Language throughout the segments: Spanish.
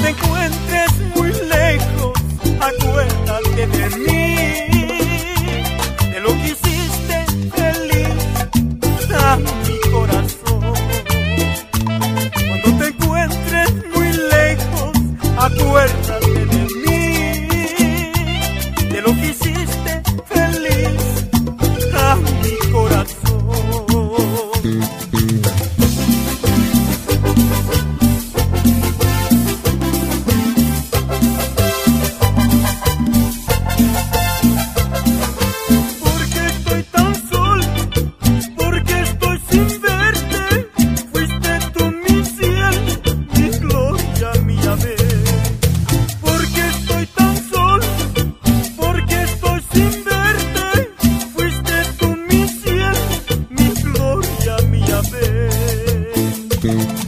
Cuando te encuentres muy lejos, acuérdate de mí, de lo que hiciste feliz a mi corazón. Cuando te encuentres muy lejos, acuérdate de mí, de lo que hiciste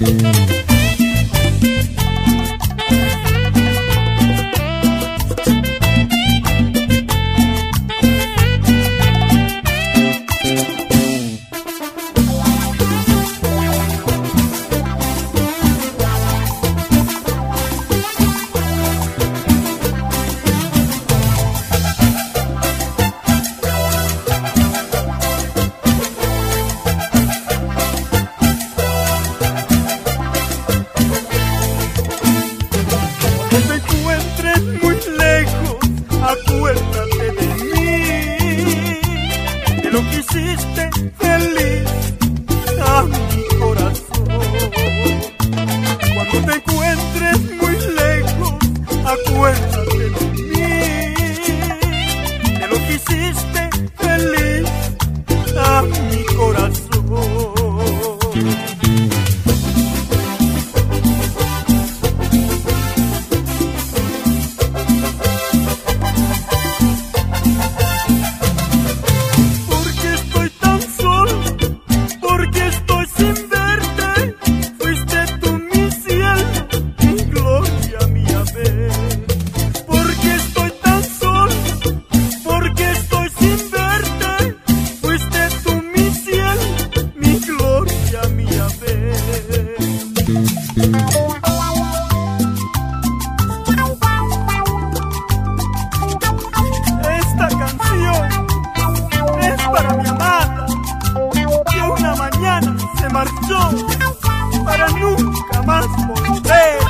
Thank you. feliz a mi corazón. Cuando te encuentres muy lejos, acuérdate de mí, de lo que hiciste feliz a mi corazón. para nunca más volver.